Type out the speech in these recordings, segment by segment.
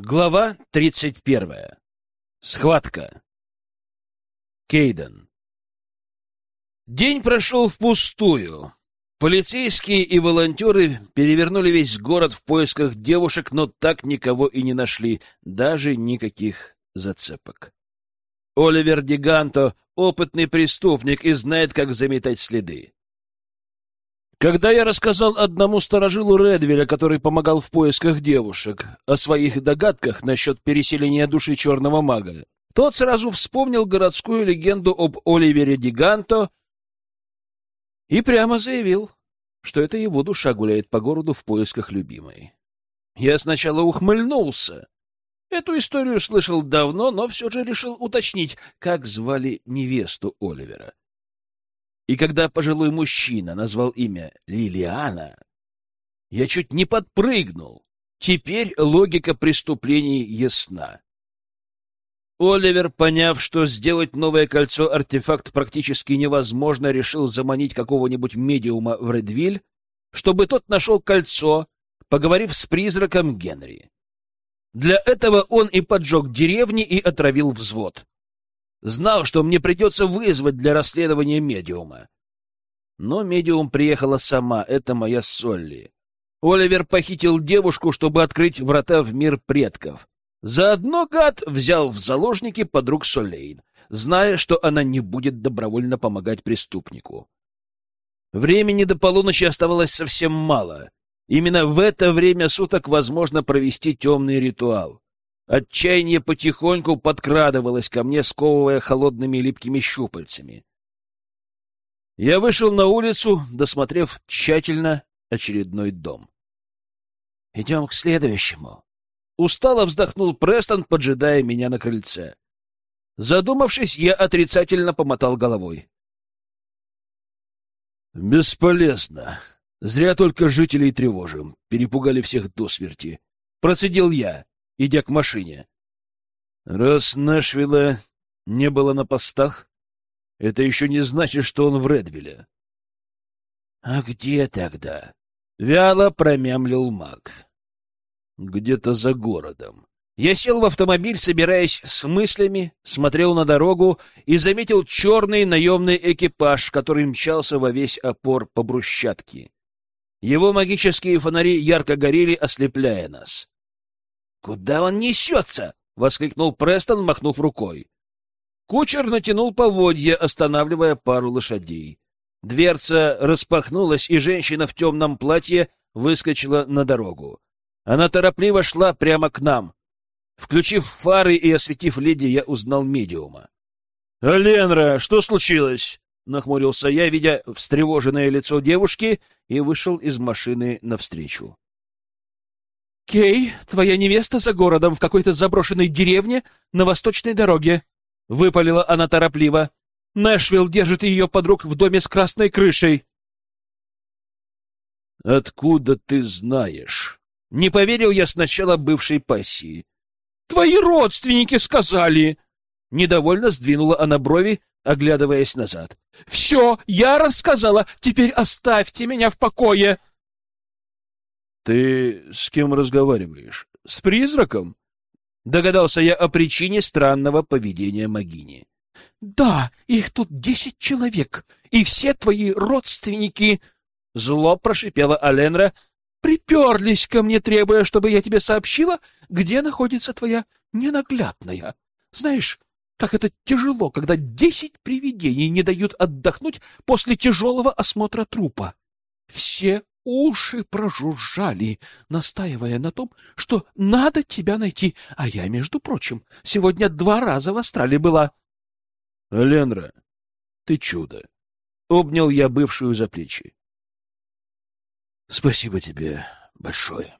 Глава 31. Схватка. Кейден. День прошел впустую. Полицейские и волонтеры перевернули весь город в поисках девушек, но так никого и не нашли, даже никаких зацепок. Оливер Диганто — опытный преступник и знает, как заметать следы. Когда я рассказал одному сторожилу Редвеля, который помогал в поисках девушек, о своих догадках насчет переселения души черного мага, тот сразу вспомнил городскую легенду об Оливере Диганто и прямо заявил, что это его душа гуляет по городу в поисках любимой. Я сначала ухмыльнулся. Эту историю слышал давно, но все же решил уточнить, как звали невесту Оливера. И когда пожилой мужчина назвал имя Лилиана, я чуть не подпрыгнул. Теперь логика преступлений ясна. Оливер, поняв, что сделать новое кольцо-артефакт практически невозможно, решил заманить какого-нибудь медиума в Редвиль, чтобы тот нашел кольцо, поговорив с призраком Генри. Для этого он и поджег деревни и отравил взвод. Знал, что мне придется вызвать для расследования медиума. Но медиум приехала сама, это моя Солли. Оливер похитил девушку, чтобы открыть врата в мир предков. Заодно гад взял в заложники подруг Солейн, зная, что она не будет добровольно помогать преступнику. Времени до полуночи оставалось совсем мало. Именно в это время суток возможно провести темный ритуал. Отчаяние потихоньку подкрадывалось ко мне, сковывая холодными липкими щупальцами. Я вышел на улицу, досмотрев тщательно очередной дом. — Идем к следующему. Устало вздохнул Престон, поджидая меня на крыльце. Задумавшись, я отрицательно помотал головой. — Бесполезно. Зря только жителей тревожим. Перепугали всех до смерти. Процедил я идя к машине. Раз Нэшвилла не было на постах, это еще не значит, что он в Редвилле. — А где тогда? — вяло промямлил маг. — Где-то за городом. Я сел в автомобиль, собираясь с мыслями, смотрел на дорогу и заметил черный наемный экипаж, который мчался во весь опор по брусчатке. Его магические фонари ярко горели, ослепляя нас. «Куда он несется?» — воскликнул Престон, махнув рукой. Кучер натянул поводья, останавливая пару лошадей. Дверца распахнулась, и женщина в темном платье выскочила на дорогу. Она торопливо шла прямо к нам. Включив фары и осветив леди, я узнал медиума. — Ленра, что случилось? — нахмурился я, видя встревоженное лицо девушки, и вышел из машины навстречу. «Кей, твоя невеста за городом в какой-то заброшенной деревне на восточной дороге», — выпалила она торопливо. «Нэшвилл держит ее подруг в доме с красной крышей». «Откуда ты знаешь?» Не поверил я сначала бывшей пассии. «Твои родственники сказали!» Недовольно сдвинула она брови, оглядываясь назад. «Все, я рассказала, теперь оставьте меня в покое!» «Ты с кем разговариваешь? С призраком?» Догадался я о причине странного поведения Магини. «Да, их тут десять человек, и все твои родственники...» Зло прошипела Аленра. «Приперлись ко мне, требуя, чтобы я тебе сообщила, где находится твоя ненаглядная. Знаешь, как это тяжело, когда десять привидений не дают отдохнуть после тяжелого осмотра трупа. Все уши прожужжали, настаивая на том, что надо тебя найти, а я, между прочим, сегодня два раза в Австралии была. — Ленра, ты чудо! — обнял я бывшую за плечи. — Спасибо тебе большое.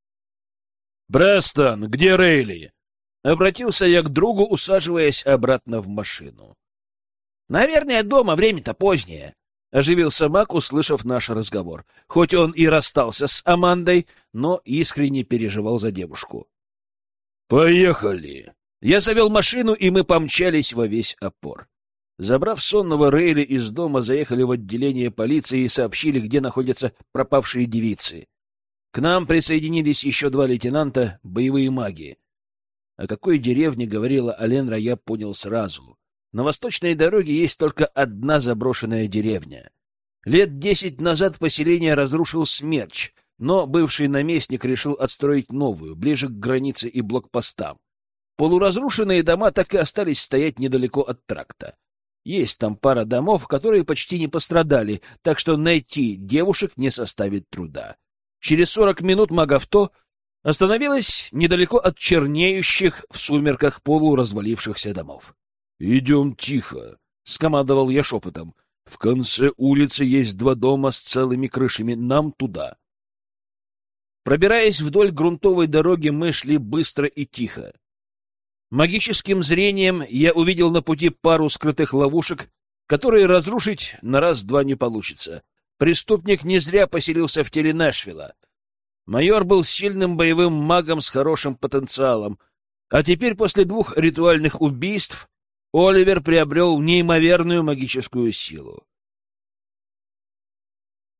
— Брестон, где Рейли? — обратился я к другу, усаживаясь обратно в машину. — Наверное, дома, время-то позднее. — оживился Мак, услышав наш разговор. Хоть он и расстался с Амандой, но искренне переживал за девушку. «Поехали!» Я завел машину, и мы помчались во весь опор. Забрав сонного Рейли из дома, заехали в отделение полиции и сообщили, где находятся пропавшие девицы. К нам присоединились еще два лейтенанта, боевые маги. О какой деревне говорила Аленра, я понял сразу. На восточной дороге есть только одна заброшенная деревня. Лет десять назад поселение разрушил смерч, но бывший наместник решил отстроить новую, ближе к границе и блокпостам. Полуразрушенные дома так и остались стоять недалеко от тракта. Есть там пара домов, которые почти не пострадали, так что найти девушек не составит труда. Через сорок минут магавто остановилась недалеко от чернеющих в сумерках полуразвалившихся домов. — Идем тихо, — скомандовал я шепотом. — В конце улицы есть два дома с целыми крышами. Нам туда. Пробираясь вдоль грунтовой дороги, мы шли быстро и тихо. Магическим зрением я увидел на пути пару скрытых ловушек, которые разрушить на раз-два не получится. Преступник не зря поселился в теле Нэшвилла. Майор был сильным боевым магом с хорошим потенциалом, а теперь после двух ритуальных убийств Оливер приобрел неимоверную магическую силу.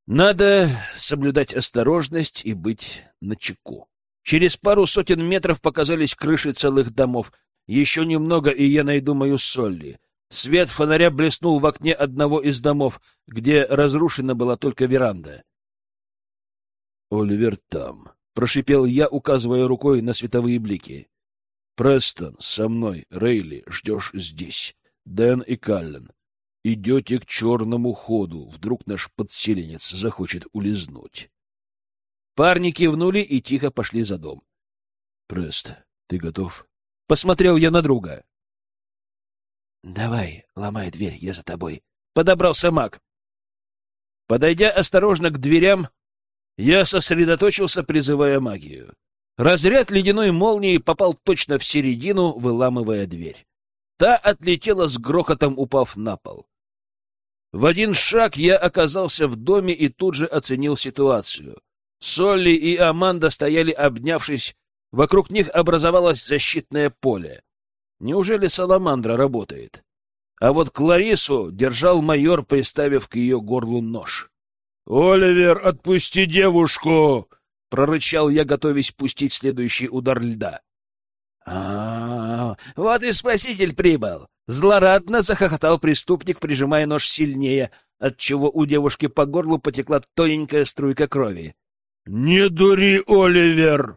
Надо соблюдать осторожность и быть начеку. Через пару сотен метров показались крыши целых домов. Еще немного, и я найду мою Солли. Свет фонаря блеснул в окне одного из домов, где разрушена была только веранда. «Оливер там», — прошипел я, указывая рукой на световые блики. «Престон, со мной, Рейли, ждешь здесь. Дэн и Каллен. Идете к черному ходу, вдруг наш подселенец захочет улизнуть». Парни кивнули и тихо пошли за дом. «Прест, ты готов?» Посмотрел я на друга. «Давай, ломай дверь, я за тобой». Подобрался маг. Подойдя осторожно к дверям, я сосредоточился, призывая магию. Разряд ледяной молнии попал точно в середину, выламывая дверь. Та отлетела с грохотом, упав на пол. В один шаг я оказался в доме и тут же оценил ситуацию. Солли и Аманда стояли, обнявшись, вокруг них образовалось защитное поле. Неужели Саламандра работает? А вот Кларису держал майор, приставив к ее горлу нож. — Оливер, отпусти девушку! — прорычал я, готовясь пустить следующий удар льда. А, -а, а вот и спаситель прибыл! Злорадно захохотал преступник, прижимая нож сильнее, отчего у девушки по горлу потекла тоненькая струйка крови. — Не дури, Оливер!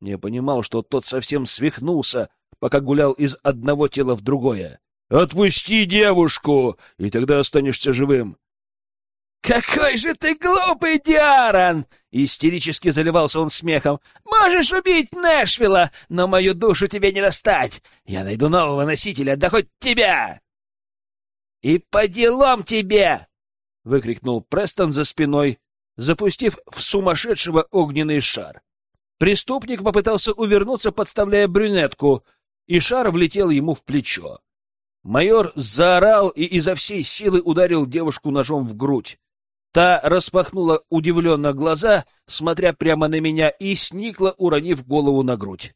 Я понимал, что тот совсем свихнулся, пока гулял из одного тела в другое. «Отпусти девушку, и тогда останешься живым!» «Какой же ты глупый, Диаран!» — истерически заливался он смехом. «Можешь убить Нэшвилла, но мою душу тебе не достать! Я найду нового носителя, да хоть тебя!» «И по делам тебе!» — выкрикнул Престон за спиной, запустив в сумасшедшего огненный шар. Преступник попытался увернуться, подставляя брюнетку, и шар влетел ему в плечо. Майор заорал и изо всей силы ударил девушку ножом в грудь. Та распахнула удивленно глаза, смотря прямо на меня, и сникла, уронив голову на грудь.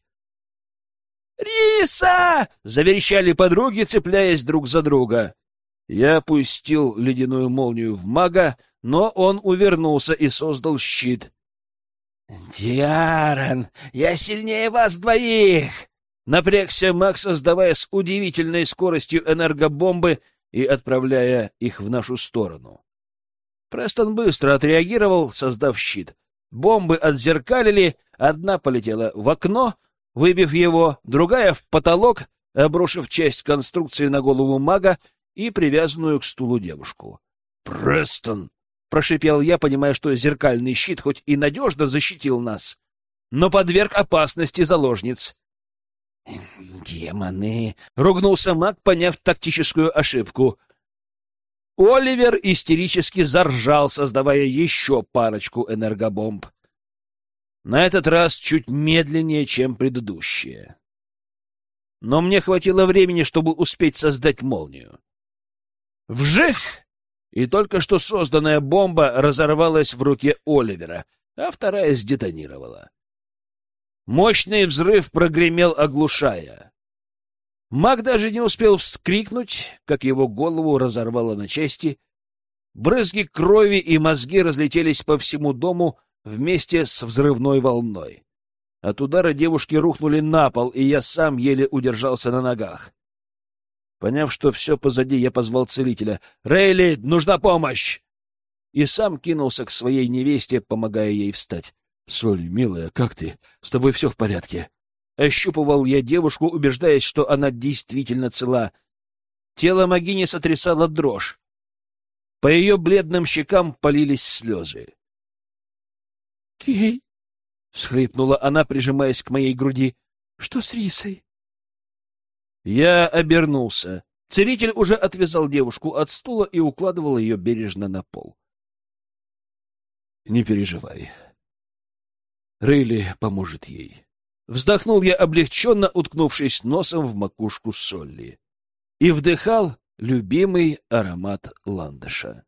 «Риса!» — заверещали подруги, цепляясь друг за друга. Я пустил ледяную молнию в мага, но он увернулся и создал щит. «Диарон, я сильнее вас двоих!» Напрягся Макс, создавая с удивительной скоростью энергобомбы и отправляя их в нашу сторону. Престон быстро отреагировал, создав щит. Бомбы отзеркалили, одна полетела в окно, выбив его, другая — в потолок, обрушив часть конструкции на голову мага и привязанную к стулу девушку. «Престон!» прошипел я, понимая, что зеркальный щит хоть и надежно защитил нас, но подверг опасности заложниц. «Демоны!» — ругнулся маг, поняв тактическую ошибку. Оливер истерически заржал, создавая еще парочку энергобомб. На этот раз чуть медленнее, чем предыдущие. Но мне хватило времени, чтобы успеть создать молнию. Вжих! и только что созданная бомба разорвалась в руке Оливера, а вторая сдетонировала. Мощный взрыв прогремел, оглушая. Маг даже не успел вскрикнуть, как его голову разорвало на части. Брызги крови и мозги разлетелись по всему дому, вместе с взрывной волной. От удара девушки рухнули на пол, и я сам еле удержался на ногах. Поняв, что все позади, я позвал целителя. «Рейли, нужна помощь!» И сам кинулся к своей невесте, помогая ей встать. «Соль, милая, как ты? С тобой все в порядке?» Ощупывал я девушку, убеждаясь, что она действительно цела. Тело Магини сотрясало дрожь. По ее бледным щекам полились слезы. «Кей!» — всхлипнула она, прижимаясь к моей груди. «Что с Рисой?» Я обернулся. Целитель уже отвязал девушку от стула и укладывал ее бережно на пол. «Не переживай. Рейли поможет ей». Вздохнул я облегченно, уткнувшись носом в макушку Солли. И вдыхал любимый аромат ландыша.